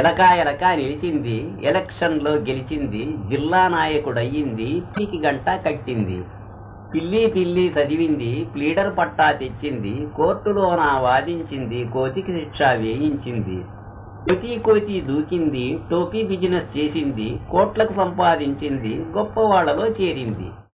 ఎలక ఎలక నిలిచింది ఎలక్షన్లో గెలిచింది జిల్లా నాయకుడయ్యింది పీకి గంట కట్టింది. పిల్లి పిల్లి చదివింది ప్లీడర్ పట్టా తెచ్చింది కోర్టులోన వాదించింది కోతికి శిక్ష వేయించింది. కోతి కోతి దూకింది టోపీ బిజినెస్ చేసింది కోట్లకు సంపాదించింది గొప్పవాళ్ళలో చేరింది.